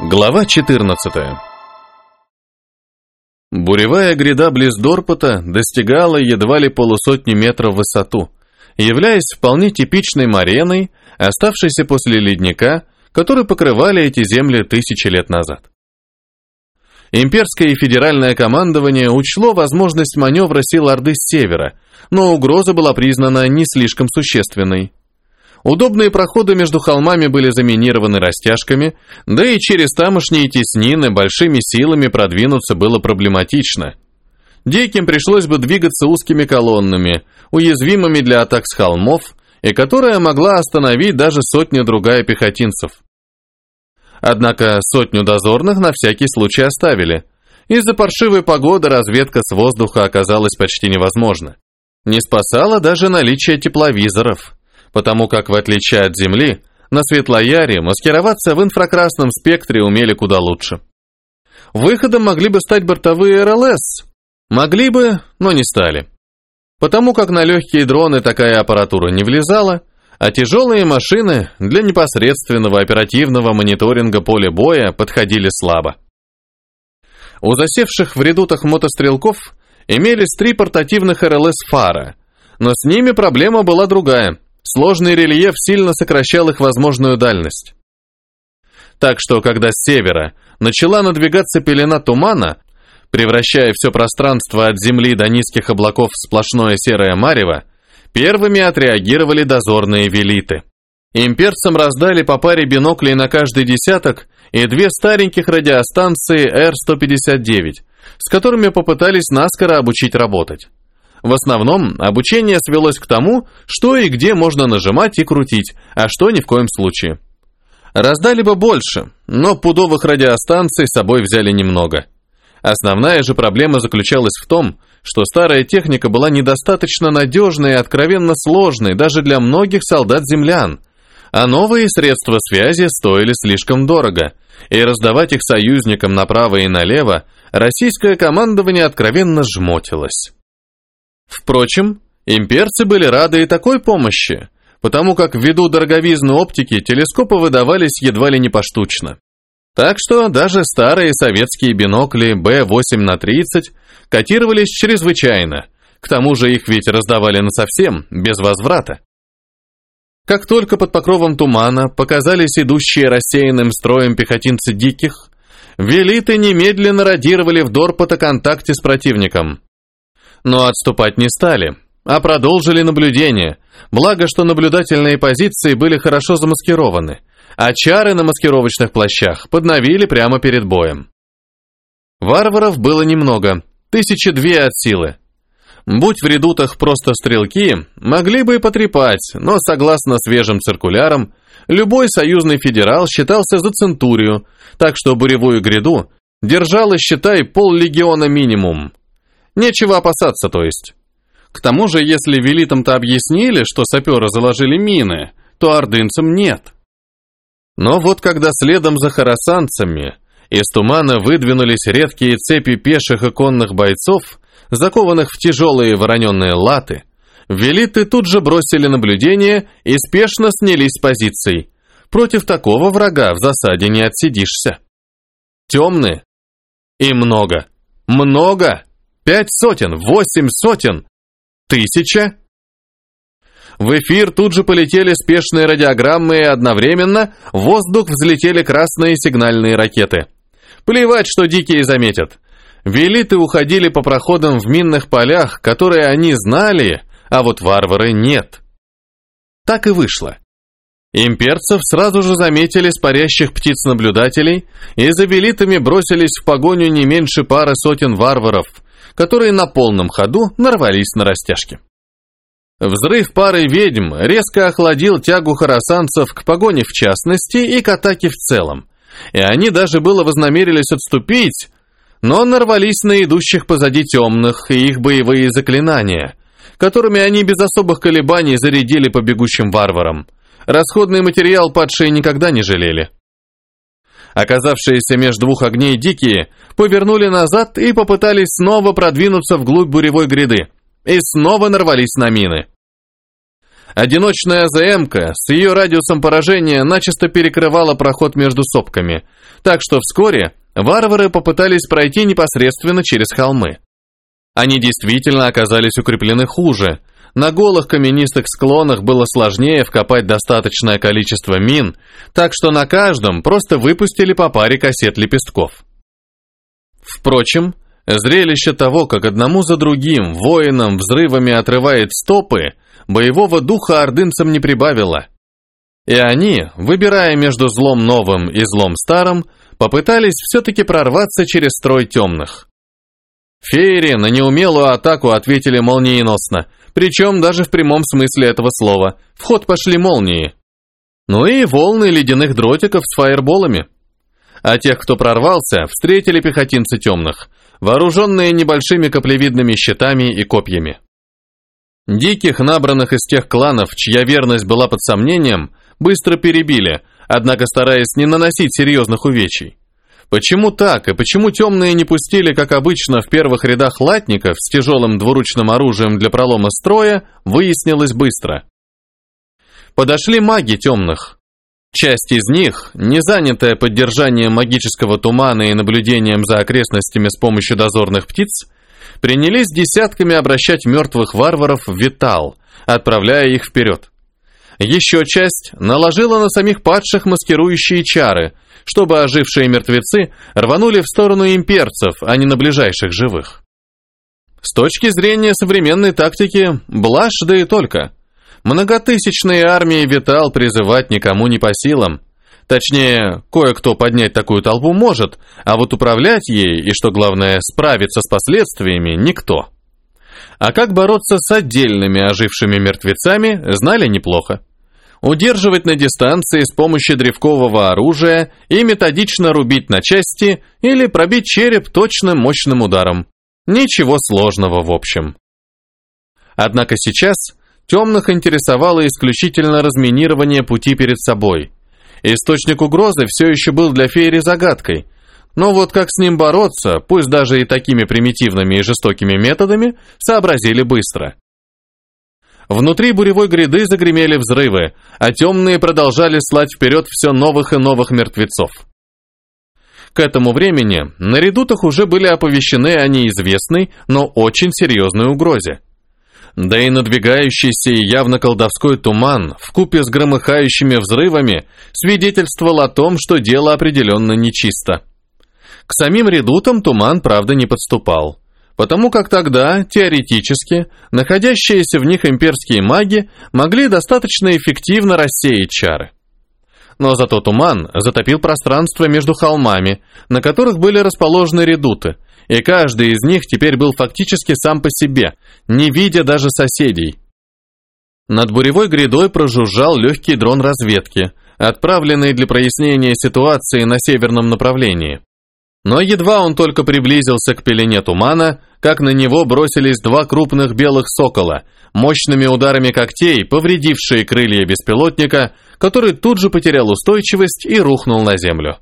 Глава 14 Буревая гряда близ Дорпота достигала едва ли полусотни метров в высоту, являясь вполне типичной мареной, оставшейся после ледника, который покрывали эти земли тысячи лет назад. Имперское и федеральное командование учло возможность маневра сил Орды с севера, но угроза была признана не слишком существенной. Удобные проходы между холмами были заминированы растяжками, да и через тамошние теснины большими силами продвинуться было проблематично. Диким пришлось бы двигаться узкими колоннами, уязвимыми для атак с холмов, и которая могла остановить даже сотня-другая пехотинцев. Однако сотню дозорных на всякий случай оставили. Из-за паршивой погоды разведка с воздуха оказалась почти невозможна. Не спасало даже наличие тепловизоров потому как, в отличие от Земли, на Светлояре маскироваться в инфракрасном спектре умели куда лучше. Выходом могли бы стать бортовые РЛС. Могли бы, но не стали. Потому как на легкие дроны такая аппаратура не влезала, а тяжелые машины для непосредственного оперативного мониторинга поля боя подходили слабо. У засевших в редутах мотострелков имелись три портативных РЛС «Фара», но с ними проблема была другая. Сложный рельеф сильно сокращал их возможную дальность. Так что, когда с севера начала надвигаться пелена тумана, превращая все пространство от земли до низких облаков в сплошное серое марево, первыми отреагировали дозорные велиты. Имперцам раздали по паре биноклей на каждый десяток и две стареньких радиостанции Р-159, с которыми попытались наскоро обучить работать. В основном обучение свелось к тому, что и где можно нажимать и крутить, а что ни в коем случае. Раздали бы больше, но пудовых радиостанций с собой взяли немного. Основная же проблема заключалась в том, что старая техника была недостаточно надежной и откровенно сложной даже для многих солдат-землян, а новые средства связи стоили слишком дорого, и раздавать их союзникам направо и налево российское командование откровенно жмотилось. Впрочем, имперцы были рады и такой помощи, потому как ввиду дороговизны оптики телескопы выдавались едва ли не поштучно. Так что даже старые советские бинокли B8 на 30 котировались чрезвычайно, к тому же их ведь раздавали насовсем, без возврата. Как только под покровом тумана показались идущие рассеянным строем пехотинцы диких, велиты немедленно радировали в Дорпот о контакте с противником. Но отступать не стали, а продолжили наблюдение, благо что наблюдательные позиции были хорошо замаскированы, а чары на маскировочных плащах подновили прямо перед боем. Варваров было немного, тысячи две от силы. Будь в редутах просто стрелки, могли бы и потрепать, но согласно свежим циркулярам, любой союзный федерал считался за центурию, так что буревую гряду держалось, считай, пол-легиона минимум. Нечего опасаться, то есть. К тому же, если велитам-то объяснили, что саперы заложили мины, то ордынцам нет. Но вот когда следом за харасанцами из тумана выдвинулись редкие цепи пеших и конных бойцов, закованных в тяжелые вороненные латы, велиты тут же бросили наблюдение и спешно снялись с позиций. Против такого врага в засаде не отсидишься. Темные. И много. Много. Пять сотен, восемь сотен, тысяча. В эфир тут же полетели спешные радиограммы, и одновременно в воздух взлетели красные сигнальные ракеты. Плевать, что дикие заметят. Велиты уходили по проходам в минных полях, которые они знали, а вот варвары нет. Так и вышло. Имперцев сразу же заметили с птиц-наблюдателей и за велитами бросились в погоню не меньше пары сотен варваров – которые на полном ходу нарвались на растяжки. Взрыв пары ведьм резко охладил тягу харасанцев к погоне в частности и к атаке в целом, и они даже было вознамерились отступить, но нарвались на идущих позади темных и их боевые заклинания, которыми они без особых колебаний зарядили по бегущим варварам. Расходный материал падшие никогда не жалели. Оказавшиеся между двух огней дикие повернули назад и попытались снова продвинуться вглубь буревой гряды, и снова нарвались на мины. Одиночная АЗМ-ка с ее радиусом поражения начисто перекрывала проход между сопками, так что вскоре варвары попытались пройти непосредственно через холмы. Они действительно оказались укреплены хуже. На голых каменистых склонах было сложнее вкопать достаточное количество мин, так что на каждом просто выпустили по паре кассет лепестков. Впрочем, зрелище того, как одному за другим воинам взрывами отрывает стопы, боевого духа ордынцам не прибавило. И они, выбирая между злом новым и злом старым, попытались все-таки прорваться через строй темных. Феери на неумелую атаку ответили молниеносно, причем даже в прямом смысле этого слова. В ход пошли молнии. Ну и волны ледяных дротиков с фаерболами. А тех, кто прорвался, встретили пехотинцы темных, вооруженные небольшими каплевидными щитами и копьями. Диких, набранных из тех кланов, чья верность была под сомнением, быстро перебили, однако стараясь не наносить серьезных увечий. Почему так, и почему темные не пустили, как обычно, в первых рядах латников с тяжелым двуручным оружием для пролома строя, выяснилось быстро. Подошли маги темных. Часть из них, не занятая поддержанием магического тумана и наблюдением за окрестностями с помощью дозорных птиц, принялись десятками обращать мертвых варваров в витал, отправляя их вперед. Еще часть наложила на самих падших маскирующие чары, чтобы ожившие мертвецы рванули в сторону имперцев, а не на ближайших живых. С точки зрения современной тактики, блажь да и только. Многотысячные армии Витал призывать никому не по силам, Точнее, кое-кто поднять такую толпу может, а вот управлять ей и, что главное, справиться с последствиями никто. А как бороться с отдельными ожившими мертвецами, знали неплохо. Удерживать на дистанции с помощью древкового оружия и методично рубить на части или пробить череп точным мощным ударом. Ничего сложного в общем. Однако сейчас темных интересовало исключительно разминирование пути перед собой – Источник угрозы все еще был для Фейри загадкой, но вот как с ним бороться, пусть даже и такими примитивными и жестокими методами, сообразили быстро. Внутри буревой гряды загремели взрывы, а темные продолжали слать вперед все новых и новых мертвецов. К этому времени на редутах уже были оповещены о неизвестной, но очень серьезной угрозе. Да и надвигающийся явно колдовской туман, вкупе с громыхающими взрывами, свидетельствовал о том, что дело определенно нечисто. К самим редутам туман, правда, не подступал, потому как тогда, теоретически, находящиеся в них имперские маги могли достаточно эффективно рассеять чары. Но зато туман затопил пространство между холмами, на которых были расположены редуты, и каждый из них теперь был фактически сам по себе, не видя даже соседей. Над буревой грядой прожужжал легкий дрон разведки, отправленный для прояснения ситуации на северном направлении. Но едва он только приблизился к пелене тумана, как на него бросились два крупных белых сокола, мощными ударами когтей, повредившие крылья беспилотника, который тут же потерял устойчивость и рухнул на землю.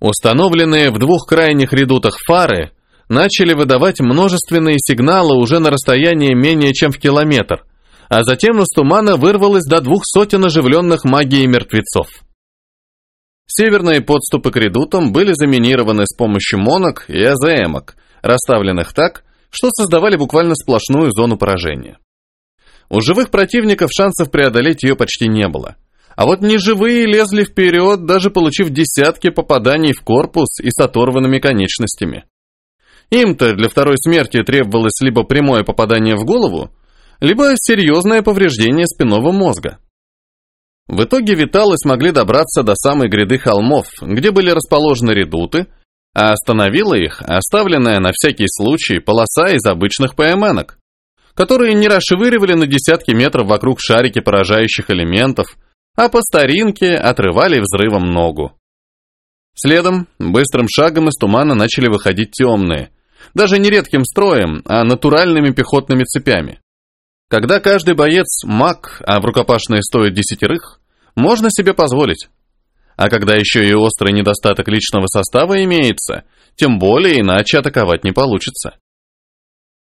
Установленные в двух крайних редутах фары начали выдавать множественные сигналы уже на расстоянии менее чем в километр, а затем из тумана вырвалось до двух сотен оживленных магией мертвецов. Северные подступы к редутам были заминированы с помощью монок и АЗМок, расставленных так, что создавали буквально сплошную зону поражения. У живых противников шансов преодолеть ее почти не было – а вот неживые лезли вперед, даже получив десятки попаданий в корпус и с оторванными конечностями. Им-то для второй смерти требовалось либо прямое попадание в голову, либо серьезное повреждение спинного мозга. В итоге Виталы смогли добраться до самой гряды холмов, где были расположены редуты, а остановила их оставленная на всякий случай полоса из обычных ПМНок, которые не расшвыривали на десятки метров вокруг шарики поражающих элементов, а по старинке отрывали взрывом ногу. Следом, быстрым шагом из тумана начали выходить темные, даже не редким строем, а натуральными пехотными цепями. Когда каждый боец маг, а в рукопашной стоит десятерых, можно себе позволить. А когда еще и острый недостаток личного состава имеется, тем более иначе атаковать не получится.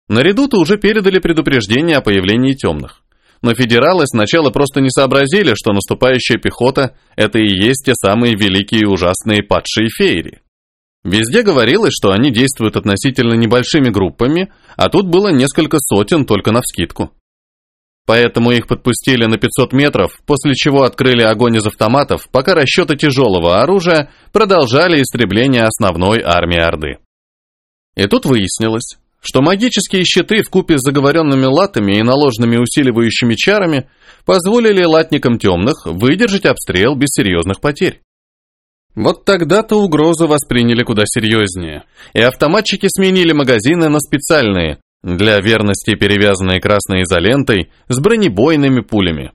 На редуты уже передали предупреждение о появлении темных но федералы сначала просто не сообразили, что наступающая пехота – это и есть те самые великие и ужасные падшие феери. Везде говорилось, что они действуют относительно небольшими группами, а тут было несколько сотен только навскидку. Поэтому их подпустили на 500 метров, после чего открыли огонь из автоматов, пока расчеты тяжелого оружия продолжали истребление основной армии Орды. И тут выяснилось, что магические щиты в купе с заговоренными латами и наложенными усиливающими чарами позволили латникам темных выдержать обстрел без серьезных потерь. Вот тогда-то угрозу восприняли куда серьезнее, и автоматчики сменили магазины на специальные, для верности перевязанные красной изолентой с бронебойными пулями.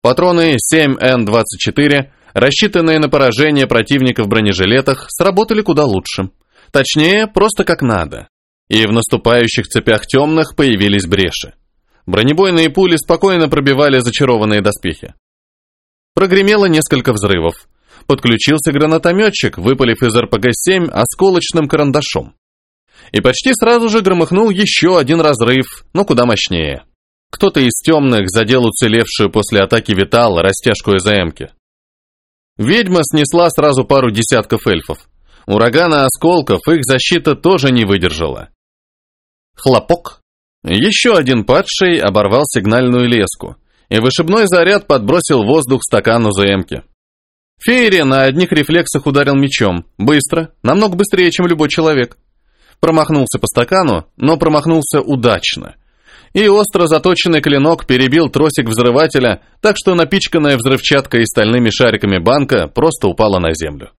Патроны 7Н-24, рассчитанные на поражение противника в бронежилетах, сработали куда лучше. Точнее, просто как надо. И в наступающих цепях темных появились бреши. Бронебойные пули спокойно пробивали зачарованные доспехи. Прогремело несколько взрывов. Подключился гранатометчик, выпалив из РПГ-7 осколочным карандашом. И почти сразу же громыхнул еще один разрыв, но куда мощнее. Кто-то из темных задел уцелевшую после атаки Витал растяжку ЭЗМки. Ведьма снесла сразу пару десятков эльфов. Урагана осколков их защита тоже не выдержала. Хлопок. Еще один падший оборвал сигнальную леску, и вышибной заряд подбросил воздух стакану ЗМки. Фейри на одних рефлексах ударил мечом. Быстро, намного быстрее, чем любой человек. Промахнулся по стакану, но промахнулся удачно. И остро заточенный клинок перебил тросик взрывателя, так что напичканная взрывчаткой и стальными шариками банка просто упала на землю.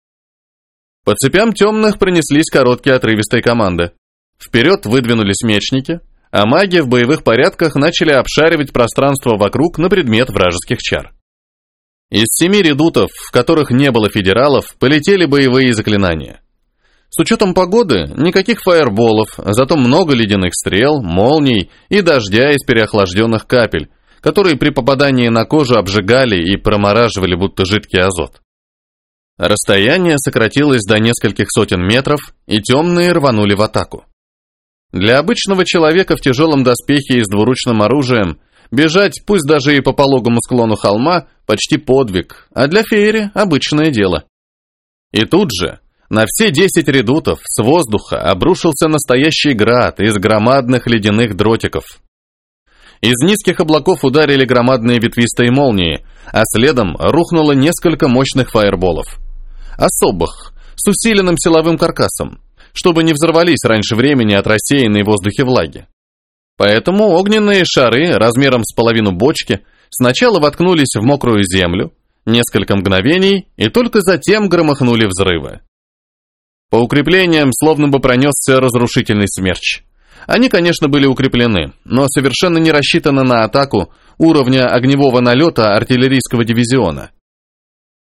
По цепям темных пронеслись короткие отрывистые команды. Вперед выдвинулись мечники, а маги в боевых порядках начали обшаривать пространство вокруг на предмет вражеских чар. Из семи редутов, в которых не было федералов, полетели боевые заклинания. С учетом погоды, никаких фаерболов, зато много ледяных стрел, молний и дождя из переохлажденных капель, которые при попадании на кожу обжигали и промораживали будто жидкий азот. Расстояние сократилось до нескольких сотен метров, и темные рванули в атаку. Для обычного человека в тяжелом доспехе и с двуручным оружием бежать, пусть даже и по пологому склону холма, почти подвиг, а для феери – обычное дело. И тут же, на все десять редутов с воздуха обрушился настоящий град из громадных ледяных дротиков. Из низких облаков ударили громадные ветвистые молнии, а следом рухнуло несколько мощных фаерболов особых, с усиленным силовым каркасом, чтобы не взорвались раньше времени от рассеянной в воздухе влаги. Поэтому огненные шары размером с половину бочки сначала воткнулись в мокрую землю, несколько мгновений, и только затем громыхнули взрывы. По укреплениям словно бы пронесся разрушительный смерч. Они, конечно, были укреплены, но совершенно не рассчитаны на атаку уровня огневого налета артиллерийского дивизиона.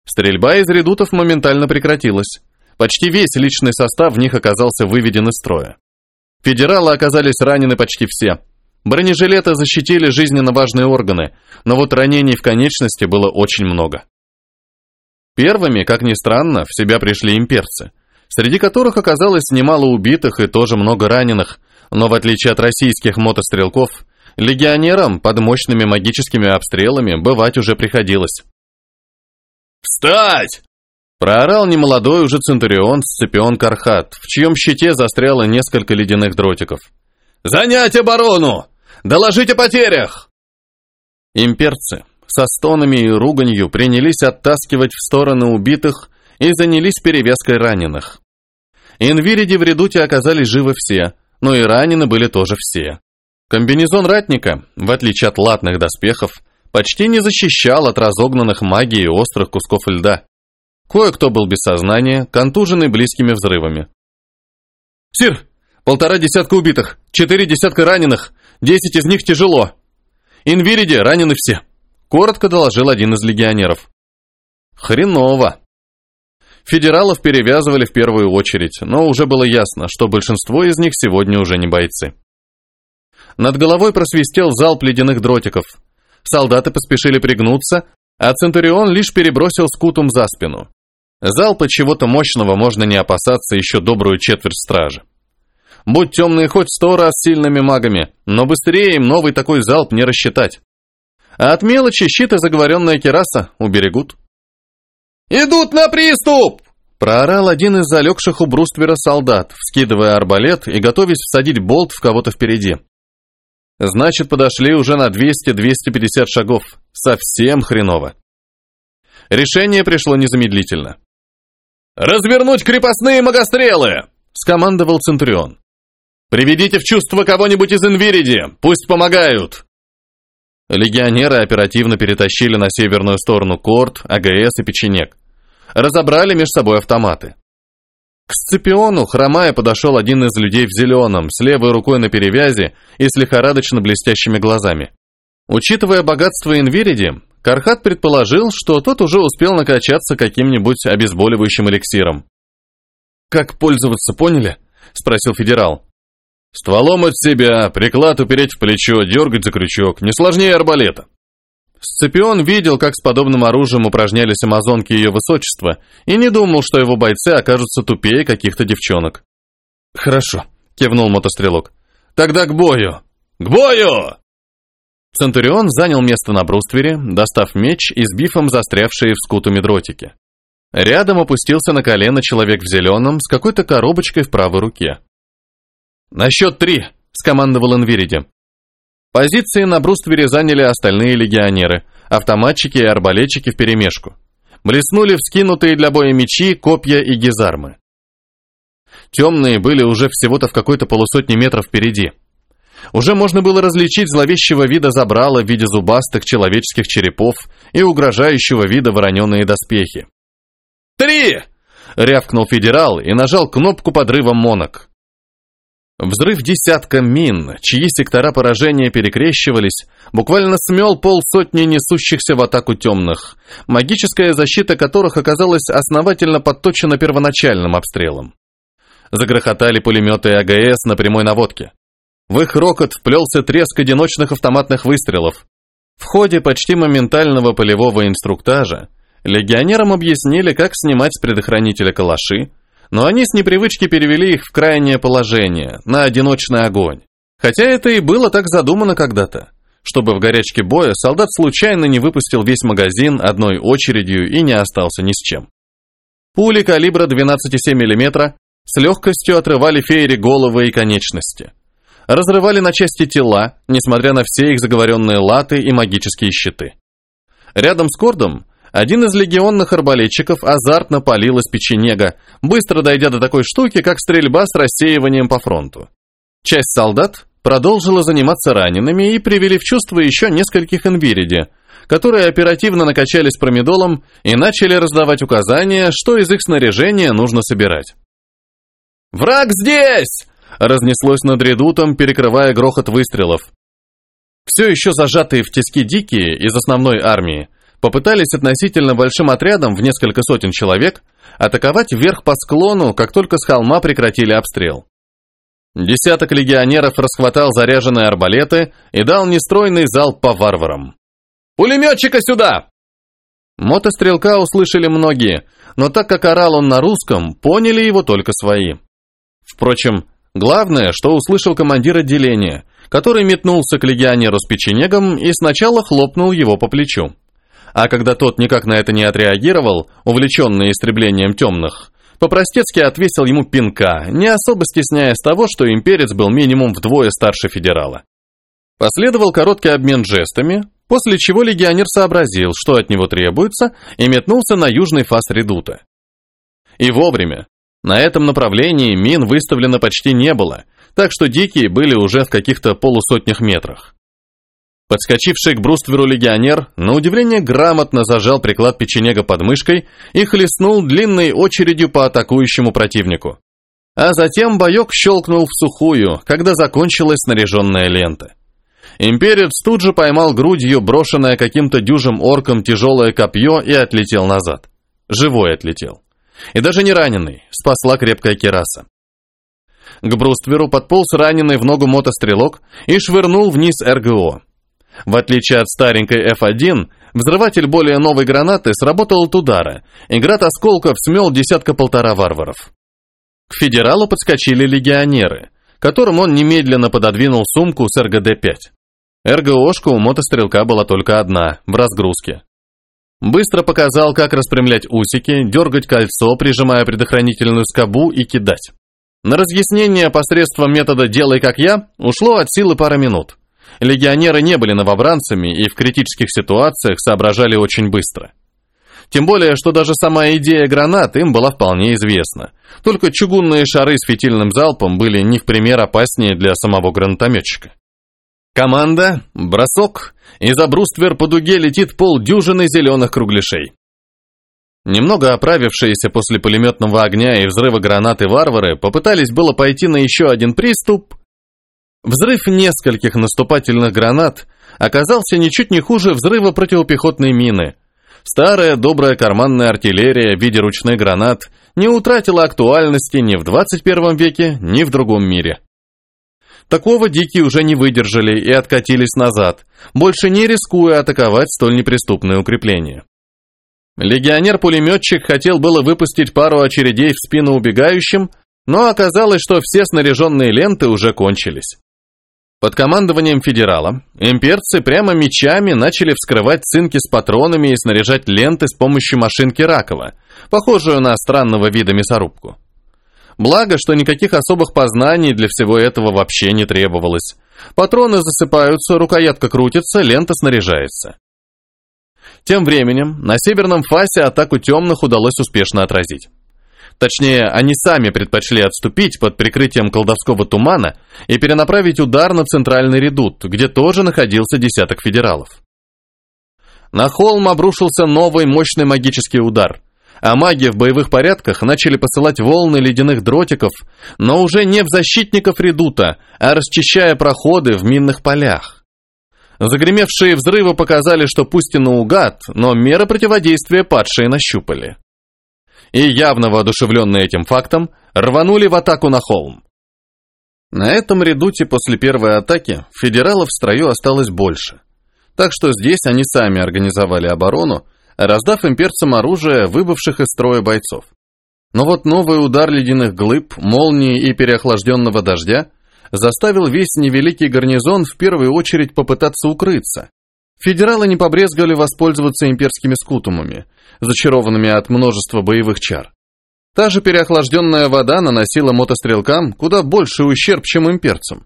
Стрельба из редутов моментально прекратилась. Почти весь личный состав в них оказался выведен из строя. Федералы оказались ранены почти все. Бронежилеты защитили жизненно важные органы, но вот ранений в конечности было очень много. Первыми, как ни странно, в себя пришли имперцы, среди которых оказалось немало убитых и тоже много раненых, но в отличие от российских мотострелков, легионерам под мощными магическими обстрелами бывать уже приходилось. «Встать!» Проорал немолодой уже Центурион Сципион Кархат, в чьем щите застряло несколько ледяных дротиков. «Занять оборону! Доложить о потерях!» Имперцы со стонами и руганью принялись оттаскивать в стороны убитых и занялись перевязкой раненых. Инвириди в редуте оказались живы все, но и ранены были тоже все. Комбинезон ратника, в отличие от латных доспехов, почти не защищал от разогнанных магией острых кусков льда. Кое-кто был без сознания, контуженный близкими взрывами. «Сир, полтора десятка убитых, четыре десятка раненых, десять из них тяжело. Инвириди ранены все», — коротко доложил один из легионеров. «Хреново». Федералов перевязывали в первую очередь, но уже было ясно, что большинство из них сегодня уже не бойцы. Над головой просвистел залп ледяных дротиков — солдаты поспешили пригнуться, а Центурион лишь перебросил скутум за спину. Залпа чего-то мощного можно не опасаться еще добрую четверть стражи. Будь темные хоть сто раз сильными магами, но быстрее им новый такой залп не рассчитать. А от мелочи щит и заговоренная кераса уберегут. «Идут на приступ!» Проорал один из залегших у бруствера солдат, вскидывая арбалет и готовясь всадить болт в кого-то впереди. Значит, подошли уже на 200-250 шагов. Совсем хреново. Решение пришло незамедлительно. «Развернуть крепостные магострелы!» — скомандовал Центурион. «Приведите в чувство кого-нибудь из Инвириди, пусть помогают!» Легионеры оперативно перетащили на северную сторону Корт, АГС и Печенек. Разобрали между собой автоматы. К Сципиону, хромая, подошел один из людей в зеленом, с левой рукой на перевязи и с лихорадочно блестящими глазами. Учитывая богатство Инвириди, Кархат предположил, что тот уже успел накачаться каким-нибудь обезболивающим эликсиром. «Как пользоваться, поняли?» – спросил федерал. Стволом от себя, приклад упереть в плечо, дергать за крючок, не сложнее арбалета. Сципион видел, как с подобным оружием упражнялись амазонки ее высочества, и не думал, что его бойцы окажутся тупее каких-то девчонок. «Хорошо», — кивнул мотострелок. «Тогда к бою! К бою!» Центурион занял место на бруствере, достав меч и сбив им застрявшие в скутуме дротики. Рядом опустился на колено человек в зеленом с какой-то коробочкой в правой руке. «На счет три!» – скомандовал Инвириди. Позиции на бруствере заняли остальные легионеры, автоматчики и арбалетчики вперемешку. Блеснули вскинутые для боя мечи, копья и гизармы. Темные были уже всего-то в какой-то полусотни метров впереди. Уже можно было различить зловещего вида забрала в виде зубастых человеческих черепов и угрожающего вида вороненые доспехи. «Три!» — рявкнул федерал и нажал кнопку подрыва монок. Взрыв десятка мин, чьи сектора поражения перекрещивались, буквально смел полсотни несущихся в атаку темных, магическая защита которых оказалась основательно подточена первоначальным обстрелом. Загрохотали пулеметы АГС на прямой наводке. В их рокот вплелся треск одиночных автоматных выстрелов. В ходе почти моментального полевого инструктажа легионерам объяснили, как снимать с предохранителя калаши, но они с непривычки перевели их в крайнее положение, на одиночный огонь. Хотя это и было так задумано когда-то, чтобы в горячке боя солдат случайно не выпустил весь магазин одной очередью и не остался ни с чем. Пули калибра 12,7 мм с легкостью отрывали феери головы и конечности. Разрывали на части тела, несмотря на все их заговоренные латы и магические щиты. Рядом с Кордом один из легионных арбалетчиков азартно палил из печенега, быстро дойдя до такой штуки, как стрельба с рассеиванием по фронту. Часть солдат продолжила заниматься ранеными и привели в чувство еще нескольких инвириди, которые оперативно накачались промедолом и начали раздавать указания, что из их снаряжения нужно собирать. «Враг здесь!» — разнеслось над редутом, перекрывая грохот выстрелов. Все еще зажатые в тиски дикие из основной армии попытались относительно большим отрядом в несколько сотен человек атаковать вверх по склону, как только с холма прекратили обстрел. Десяток легионеров расхватал заряженные арбалеты и дал нестройный залп по варварам. «Пулеметчика сюда!» Мотострелка услышали многие, но так как орал он на русском, поняли его только свои. Впрочем, главное, что услышал командир отделения, который метнулся к легионеру с печенегом и сначала хлопнул его по плечу а когда тот никак на это не отреагировал, увлеченный истреблением темных, по-простецки отвесил ему пинка, не особо стесняясь того, что имперец был минимум вдвое старше федерала. Последовал короткий обмен жестами, после чего легионер сообразил, что от него требуется, и метнулся на южный фас редута. И вовремя. На этом направлении мин выставлено почти не было, так что дикие были уже в каких-то полусотнях метрах. Подскочивший к брустверу легионер, на удивление грамотно зажал приклад печенега под мышкой и хлестнул длинной очередью по атакующему противнику. А затем боек щелкнул в сухую, когда закончилась снаряженная лента. Имперец тут же поймал грудью брошенное каким-то дюжим орком тяжелое копье и отлетел назад. Живой отлетел. И даже не раненый, спасла крепкая кераса. К брустверу подполз раненый в ногу мотострелок и швырнул вниз РГО. В отличие от старенькой F1, взрыватель более новой гранаты сработал от удара, и град осколков смел десятка-полтора варваров. К федералу подскочили легионеры, которым он немедленно пододвинул сумку с РГД-5. РГОшка у мотострелка была только одна, в разгрузке. Быстро показал, как распрямлять усики, дергать кольцо, прижимая предохранительную скобу и кидать. На разъяснение посредством метода «делай как я» ушло от силы пара минут. Легионеры не были новобранцами и в критических ситуациях соображали очень быстро. Тем более, что даже сама идея гранат им была вполне известна. Только чугунные шары с фитильным залпом были не в пример опаснее для самого гранатометчика. Команда, бросок, и за бруствер по дуге летит полдюжины зеленых кругляшей. Немного оправившиеся после пулеметного огня и взрыва гранаты варвары попытались было пойти на еще один приступ. Взрыв нескольких наступательных гранат оказался ничуть не хуже взрыва противопехотной мины. Старая добрая карманная артиллерия в виде ручных гранат не утратила актуальности ни в 21 веке, ни в другом мире. Такого дикие уже не выдержали и откатились назад, больше не рискуя атаковать столь неприступное укрепление. Легионер-пулеметчик хотел было выпустить пару очередей в спину убегающим, но оказалось, что все снаряженные ленты уже кончились. Под командованием федерала имперцы прямо мечами начали вскрывать цинки с патронами и снаряжать ленты с помощью машинки Ракова, похожую на странного вида мясорубку. Благо, что никаких особых познаний для всего этого вообще не требовалось. Патроны засыпаются, рукоятка крутится, лента снаряжается. Тем временем на северном фасе атаку темных удалось успешно отразить. Точнее, они сами предпочли отступить под прикрытием колдовского тумана и перенаправить удар на центральный редут, где тоже находился десяток федералов. На холм обрушился новый мощный магический удар, а маги в боевых порядках начали посылать волны ледяных дротиков, но уже не в защитников редута, а расчищая проходы в минных полях. Загремевшие взрывы показали, что пусть и наугад, но меры противодействия падшие нащупали. И явно воодушевленные этим фактом, рванули в атаку на холм. На этом редуте после первой атаки федералов в строю осталось больше. Так что здесь они сами организовали оборону, раздав имперцам оружие выбывших из строя бойцов. Но вот новый удар ледяных глыб, молнии и переохлажденного дождя заставил весь невеликий гарнизон в первую очередь попытаться укрыться. Федералы не побрезгали воспользоваться имперскими скутумами, зачарованными от множества боевых чар. Та же переохлажденная вода наносила мотострелкам куда больше ущерб, чем имперцам.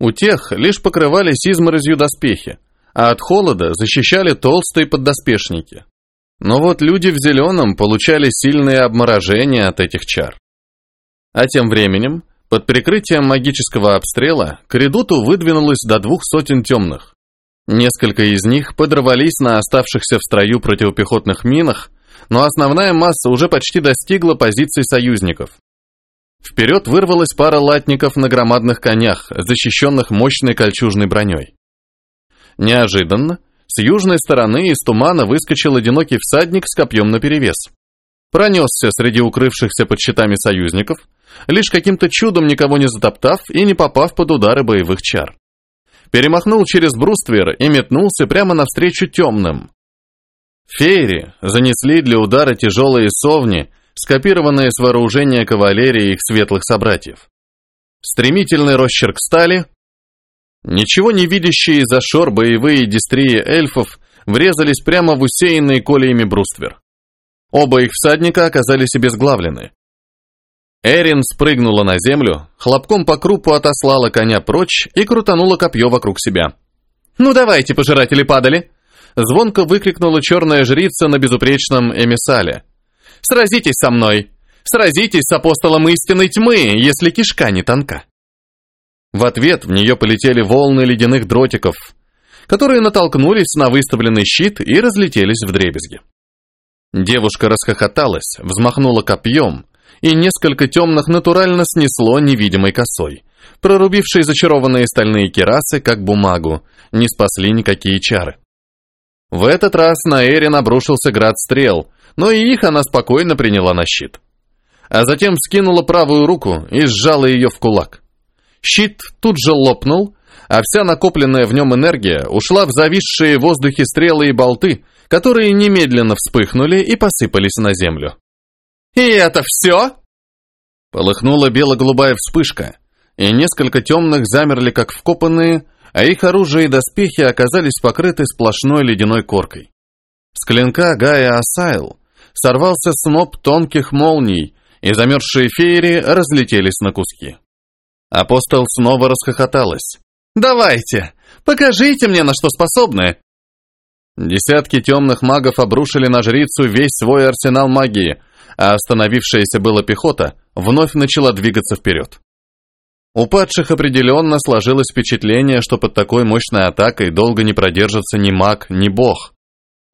У тех лишь покрывались изморозью доспехи, а от холода защищали толстые поддоспешники. Но вот люди в зеленом получали сильные обморожения от этих чар. А тем временем под прикрытием магического обстрела к редуту выдвинулось до двух сотен темных. Несколько из них подорвались на оставшихся в строю противопехотных минах, но основная масса уже почти достигла позиций союзников. Вперед вырвалась пара латников на громадных конях, защищенных мощной кольчужной броней. Неожиданно с южной стороны из тумана выскочил одинокий всадник с копьем наперевес. Пронесся среди укрывшихся под щитами союзников, лишь каким-то чудом никого не затоптав и не попав под удары боевых чар. Перемахнул через бруствер и метнулся прямо навстречу темным. Фейри занесли для удара тяжелые совни, скопированные с вооружения кавалерии их светлых собратьев. Стремительный росчерк стали. Ничего не видящие за шор боевые дистрии эльфов врезались прямо в усеянный колеями бруствер. Оба их всадника оказались обезглавлены. Эрин спрыгнула на землю, хлопком по крупу отослала коня прочь и крутанула копье вокруг себя. «Ну давайте, пожиратели падали!» Звонко выкрикнула черная жрица на безупречном эмиссале. «Сразитесь со мной! Сразитесь с апостолом истинной тьмы, если кишка не тонка!» В ответ в нее полетели волны ледяных дротиков, которые натолкнулись на выставленный щит и разлетелись в дребезги. Девушка расхохоталась, взмахнула копьем, и несколько темных натурально снесло невидимой косой. Прорубившие зачарованные стальные керасы, как бумагу, не спасли никакие чары. В этот раз на Эрин обрушился град стрел, но и их она спокойно приняла на щит. А затем скинула правую руку и сжала ее в кулак. Щит тут же лопнул, а вся накопленная в нем энергия ушла в зависшие в воздухе стрелы и болты, которые немедленно вспыхнули и посыпались на землю. «И это все?» Полыхнула бело-голубая вспышка, и несколько темных замерли как вкопанные, а их оружие и доспехи оказались покрыты сплошной ледяной коркой. С клинка Гая Асайл сорвался сноп тонких молний, и замерзшие феери разлетелись на куски. Апостол снова расхохоталась. «Давайте, покажите мне, на что способны!» Десятки темных магов обрушили на жрицу весь свой арсенал магии, а остановившаяся была пехота вновь начала двигаться вперед. У падших определенно сложилось впечатление, что под такой мощной атакой долго не продержится ни маг, ни бог.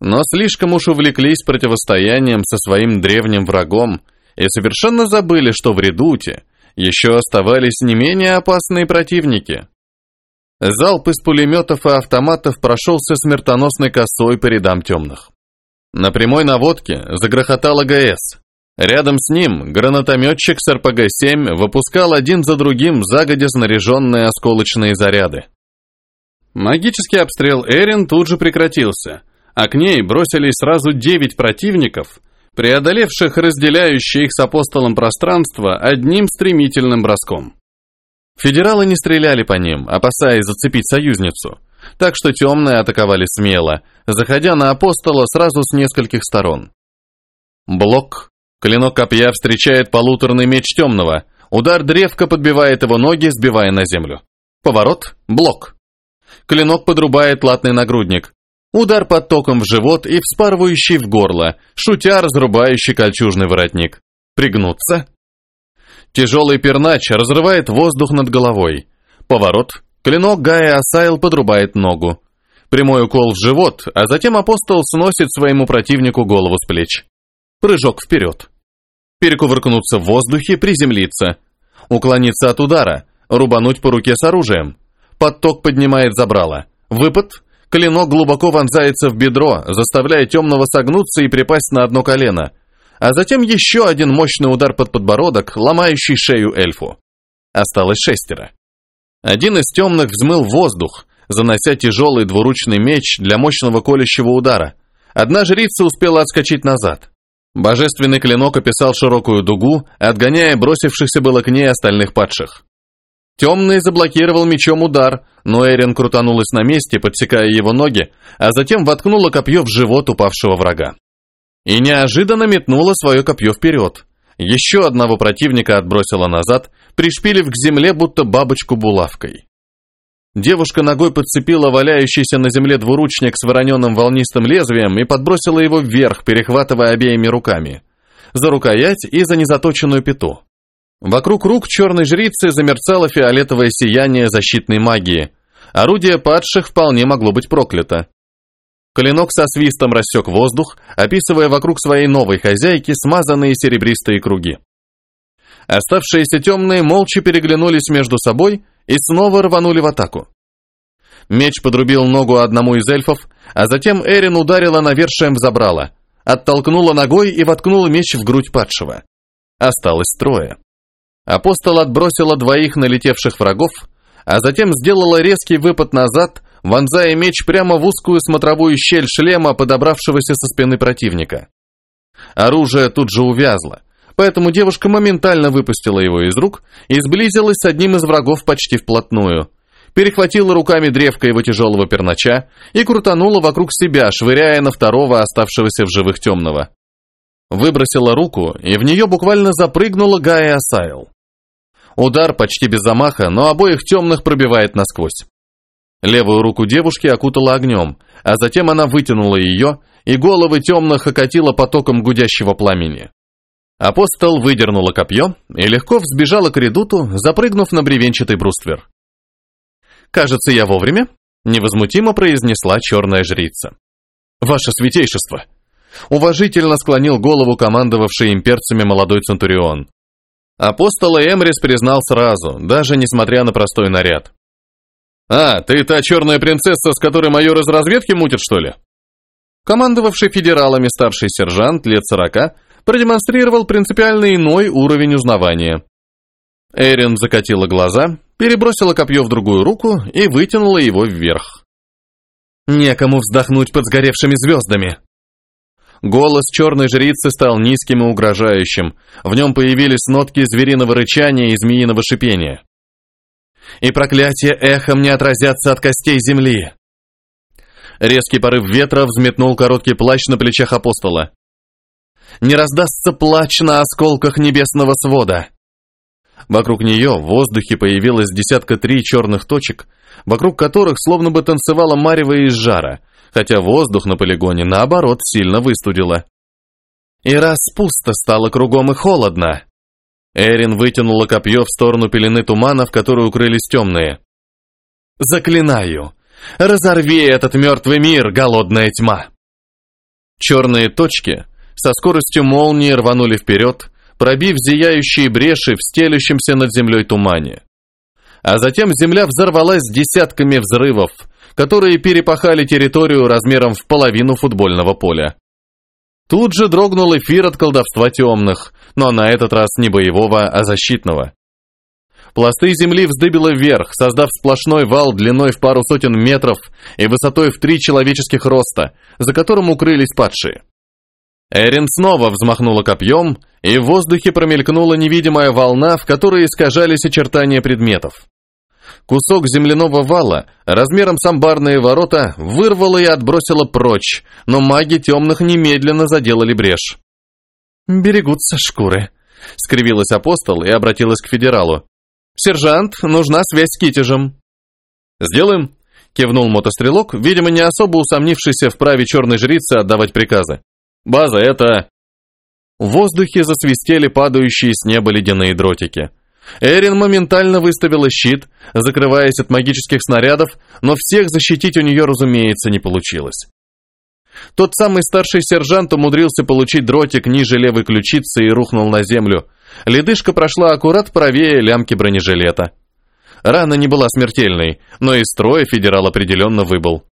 Но слишком уж увлеклись противостоянием со своим древним врагом и совершенно забыли, что в редуте еще оставались не менее опасные противники. Залп из пулеметов и автоматов прошелся смертоносной косой по рядам темных. На прямой наводке загрохотал АГС. Рядом с ним гранатометчик с РПГ-7 выпускал один за другим загодя снаряженные осколочные заряды. Магический обстрел Эрин тут же прекратился, а к ней бросились сразу девять противников, преодолевших разделяющее их с апостолом пространство одним стремительным броском. Федералы не стреляли по ним, опасаясь зацепить союзницу, так что темные атаковали смело, заходя на апостола сразу с нескольких сторон. Блок. Клинок копья встречает полуторный меч темного, удар древка подбивает его ноги, сбивая на землю. Поворот. Блок. Клинок подрубает латный нагрудник. Удар под током в живот и вспарывающий в горло, шутя разрубающий кольчужный воротник. Пригнуться. Тяжелый пернач разрывает воздух над головой. Поворот. Клинок Гая Асайл подрубает ногу. Прямой укол в живот, а затем апостол сносит своему противнику голову с плеч. Прыжок вперед. Перекувыркнуться в воздухе, приземлиться. Уклониться от удара, рубануть по руке с оружием. Подток поднимает забрало. Выпад. Клинок глубоко вонзается в бедро, заставляя темного согнуться и припасть на одно колено а затем еще один мощный удар под подбородок, ломающий шею эльфу. Осталось шестеро. Один из темных взмыл воздух, занося тяжелый двуручный меч для мощного колющего удара. Одна жрица успела отскочить назад. Божественный клинок описал широкую дугу, отгоняя бросившихся было к ней остальных падших. Темный заблокировал мечом удар, но Эрин крутанулась на месте, подсекая его ноги, а затем воткнула копье в живот упавшего врага и неожиданно метнула свое копье вперед. Еще одного противника отбросила назад, пришпилив к земле будто бабочку булавкой. Девушка ногой подцепила валяющийся на земле двуручник с вороненным волнистым лезвием и подбросила его вверх, перехватывая обеими руками. За рукоять и за незаточенную пету. Вокруг рук черной жрицы замерцало фиолетовое сияние защитной магии. Орудие падших вполне могло быть проклято. Клинок со свистом рассек воздух, описывая вокруг своей новой хозяйки смазанные серебристые круги. Оставшиеся темные молча переглянулись между собой и снова рванули в атаку. Меч подрубил ногу одному из эльфов, а затем Эрин ударила навершием в забрало, оттолкнула ногой и воткнула меч в грудь падшего. Осталось трое. Апостол отбросила двоих налетевших врагов, а затем сделала резкий выпад назад, вонзая меч прямо в узкую смотровую щель шлема, подобравшегося со спины противника. Оружие тут же увязло, поэтому девушка моментально выпустила его из рук и сблизилась с одним из врагов почти вплотную. Перехватила руками древко его тяжелого пернача и крутанула вокруг себя, швыряя на второго оставшегося в живых темного. Выбросила руку, и в нее буквально запрыгнула Гая Асайл. Удар почти без замаха, но обоих темных пробивает насквозь. Левую руку девушки окутала огнем, а затем она вытянула ее, и головы темных окатила потоком гудящего пламени. Апостол выдернула копье и легко взбежала к редуту, запрыгнув на бревенчатый бруствер. «Кажется, я вовремя», — невозмутимо произнесла черная жрица. «Ваше святейшество!» Уважительно склонил голову командовавший имперцами молодой Центурион. Апостола Эмрис признал сразу, даже несмотря на простой наряд. «А, ты та черная принцесса, с которой майор из разведки мутит, что ли?» Командовавший федералами старший сержант лет сорока продемонстрировал принципиально иной уровень узнавания. Эрин закатила глаза, перебросила копье в другую руку и вытянула его вверх. «Некому вздохнуть под сгоревшими звездами!» Голос черной жрицы стал низким и угрожающим, в нем появились нотки звериного рычания и змеиного шипения. и проклятие эхом не отразятся от костей земли. Резкий порыв ветра взметнул короткий плащ на плечах апостола. Не раздастся плач на осколках небесного свода. Вокруг нее в воздухе появилось десятка три черных точек, вокруг которых словно бы танцевала марево из жара, хотя воздух на полигоне, наоборот, сильно выстудило. И раз пусто стало кругом и холодно. Эрин вытянула копье в сторону пелены тумана, в которой укрылись темные. «Заклинаю! Разорви этот мертвый мир, голодная тьма!» Черные точки со скоростью молнии рванули вперед, пробив зияющие бреши в стелющемся над землей тумане. А затем земля взорвалась десятками взрывов, которые перепахали территорию размером в половину футбольного поля. Тут же дрогнул эфир от колдовства темных, но на этот раз не боевого, а защитного. Пласты земли вздыбило вверх, создав сплошной вал длиной в пару сотен метров и высотой в три человеческих роста, за которым укрылись падшие. Эрин снова взмахнула копьем, и в воздухе промелькнула невидимая волна, в которой искажались очертания предметов. Кусок земляного вала, размером с амбарные ворота, вырвало и отбросило прочь, но маги темных немедленно заделали брешь. «Берегутся шкуры», — скривилась апостол и обратилась к федералу. «Сержант, нужна связь с Китежем». «Сделаем», — кивнул мотострелок, видимо, не особо усомнившийся в праве черной жрицы отдавать приказы. «База, это...» В воздухе засвистели падающие с неба ледяные дротики. Эрин моментально выставила щит, закрываясь от магических снарядов, но всех защитить у нее, разумеется, не получилось. Тот самый старший сержант умудрился получить дротик ниже левой ключицы и рухнул на землю. Ледышка прошла аккурат правее лямки бронежилета. Рана не была смертельной, но из строя федерал определенно выбыл.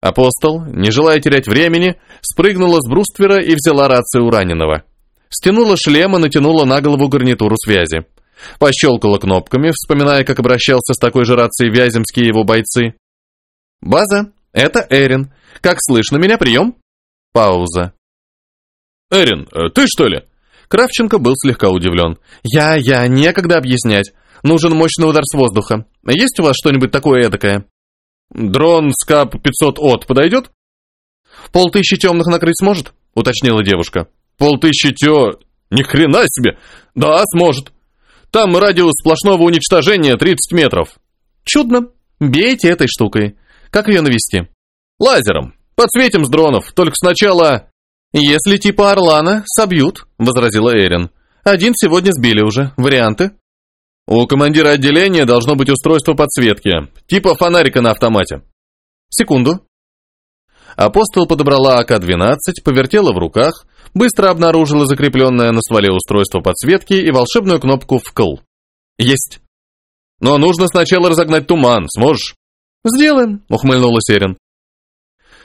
Апостол, не желая терять времени, спрыгнула с бруствера и взяла рацию у раненого. Стянула шлем и натянула на голову гарнитуру связи. Пощелкала кнопками, вспоминая, как обращался с такой же рацией Вяземский и его бойцы. «База, это Эрин. Как слышно меня, прием?» Пауза. «Эрин, э, ты что ли?» Кравченко был слегка удивлен. «Я, я, некогда объяснять. Нужен мощный удар с воздуха. Есть у вас что-нибудь такое эдакое?» «Дрон СКАП 500 от подойдет?» «Полтыщи темных накрыть сможет?» — уточнила девушка. «Полтыщи тё... Ни хрена себе! Да, сможет. Там радиус сплошного уничтожения 30 метров». «Чудно. Бейте этой штукой. Как ее навести?» «Лазером. Подсветим с дронов. Только сначала...» «Если типа Орлана, собьют», — возразила Эрин. «Один сегодня сбили уже. Варианты?» У командира отделения должно быть устройство подсветки, типа фонарика на автомате. Секунду. Апостол подобрала АК-12, повертела в руках, быстро обнаружила закрепленное на стволе устройство подсветки и волшебную кнопку «вкл». Есть. Но нужно сначала разогнать туман, сможешь? Сделаем, ухмыльнулась Эрин.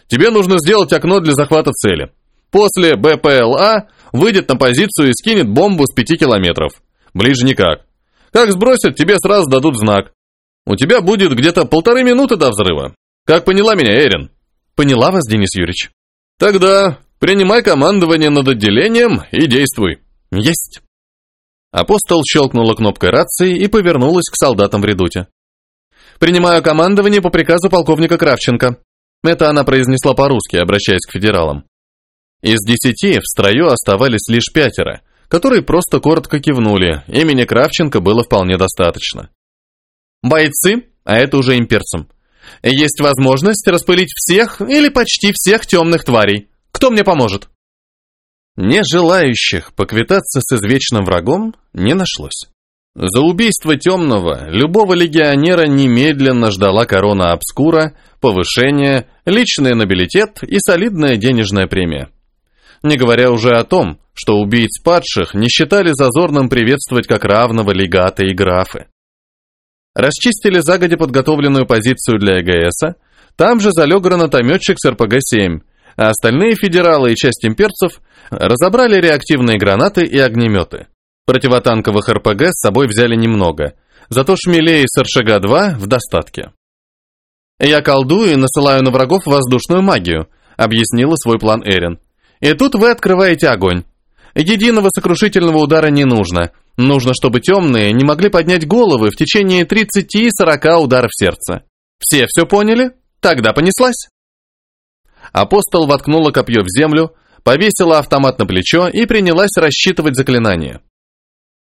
Тебе нужно сделать окно для захвата цели. После БПЛА выйдет на позицию и скинет бомбу с пяти километров. Ближе никак. Как сбросят, тебе сразу дадут знак. У тебя будет где-то полторы минуты до взрыва. Как поняла меня, Эрин? Поняла вас, Денис Юрьевич. Тогда принимай командование над отделением и действуй. Есть. Апостол щелкнула кнопкой рации и повернулась к солдатам в редуте. «Принимаю командование по приказу полковника Кравченко». Это она произнесла по-русски, обращаясь к федералам. Из десяти в строю оставались лишь пятеро – которые просто коротко кивнули, имени Кравченко было вполне достаточно. Бойцы, а это уже имперцам, есть возможность распылить всех или почти всех темных тварей. Кто мне поможет? Не желающих поквитаться с извечным врагом не нашлось. За убийство темного любого легионера немедленно ждала корона обскура, повышение, личный нобилитет и солидная денежная премия. Не говоря уже о том, что убийц падших не считали зазорным приветствовать как равного легата и графы. Расчистили загодя подготовленную позицию для ЭГСа, там же залег гранатометчик с РПГ-7, а остальные федералы и часть имперцев разобрали реактивные гранаты и огнеметы. Противотанковых РПГ с собой взяли немного, зато шмелей с РШГ-2 в достатке. «Я колдую и насылаю на врагов воздушную магию», объяснила свой план Эрин. «И тут вы открываете огонь. Единого сокрушительного удара не нужно. Нужно, чтобы темные не могли поднять головы в течение 30-40 ударов сердца. Все все поняли? Тогда понеслась. Апостол воткнула копье в землю, повесила автомат на плечо и принялась рассчитывать заклинание.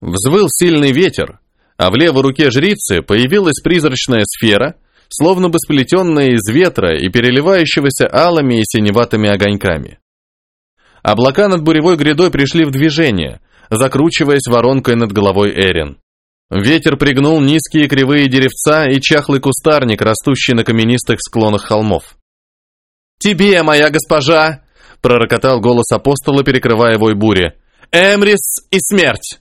Взвыл сильный ветер, а в левой руке жрицы появилась призрачная сфера, словно бы сплетенная из ветра и переливающегося алыми и синеватыми огоньками. Облака над буревой грядой пришли в движение, закручиваясь воронкой над головой Эрин. Ветер пригнул низкие кривые деревца и чахлый кустарник, растущий на каменистых склонах холмов. «Тебе, моя госпожа!» — пророкотал голос апостола, перекрывая вой бури. «Эмрис и смерть!»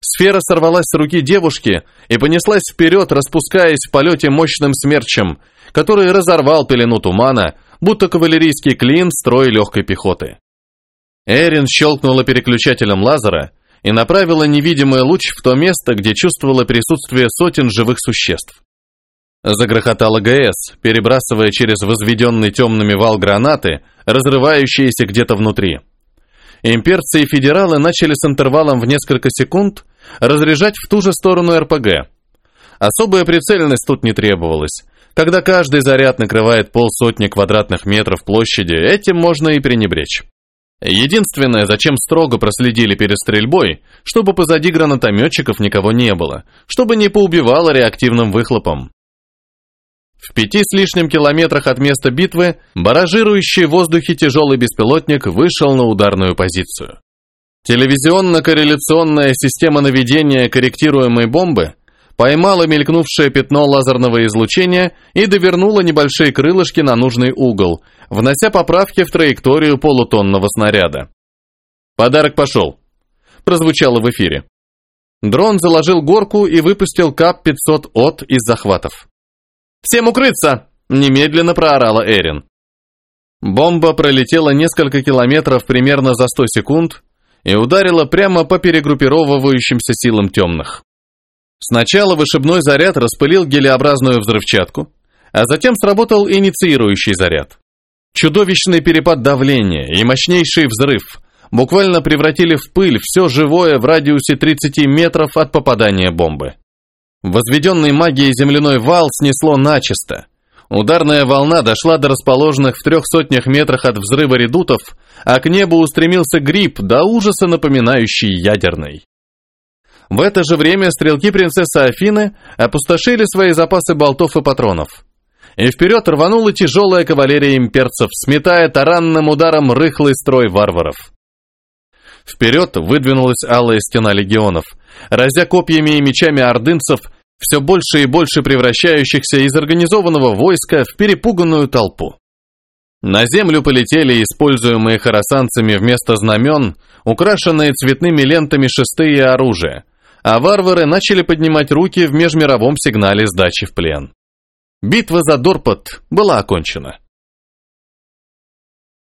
Сфера сорвалась с руки девушки и понеслась вперед, распускаясь в полете мощным смерчем, который разорвал пелену тумана, будто кавалерийский клин строй легкой пехоты. Эрин щелкнула переключателем лазера и направила невидимый луч в то место, где чувствовала присутствие сотен живых существ. Загрохотала ГС, перебрасывая через возведенный темными вал гранаты, разрывающиеся где-то внутри. Имперцы и федералы начали с интервалом в несколько секунд разряжать в ту же сторону РПГ. Особая прицельность тут не требовалась. Когда каждый заряд накрывает полсотни квадратных метров площади, этим можно и пренебречь. Единственное, зачем строго проследили перед стрельбой, чтобы позади гранатометчиков никого не было, чтобы не поубивало реактивным выхлопом. В пяти с лишним километрах от места битвы баражирующий в воздухе тяжелый беспилотник вышел на ударную позицию. Телевизионно-корреляционная система наведения корректируемой бомбы поймала мелькнувшее пятно лазерного излучения и довернула небольшие крылышки на нужный угол, внося поправки в траекторию полутонного снаряда. «Подарок пошел», – прозвучало в эфире. Дрон заложил горку и выпустил КАП-500 от из захватов. «Всем укрыться!» – немедленно проорала Эрин. Бомба пролетела несколько километров примерно за 100 секунд и ударила прямо по перегруппировывающимся силам темных. Сначала вышибной заряд распылил гелеобразную взрывчатку, а затем сработал инициирующий заряд. Чудовищный перепад давления и мощнейший взрыв буквально превратили в пыль все живое в радиусе 30 метров от попадания бомбы. Возведенный магией земляной вал снесло начисто. Ударная волна дошла до расположенных в трех сотнях метрах от взрыва редутов, а к небу устремился гриб, до ужаса напоминающий ядерный. В это же время стрелки принцессы Афины опустошили свои запасы болтов и патронов. И вперед рванула тяжелая кавалерия имперцев, сметая таранным ударом рыхлый строй варваров. Вперед выдвинулась алая стена легионов, разя копьями и мечами ордынцев, все больше и больше превращающихся из организованного войска в перепуганную толпу. На землю полетели используемые хоросанцами вместо знамен, украшенные цветными лентами шесты и оружие – а варвары начали поднимать руки в межмировом сигнале сдачи в плен. Битва за Дорпот была окончена.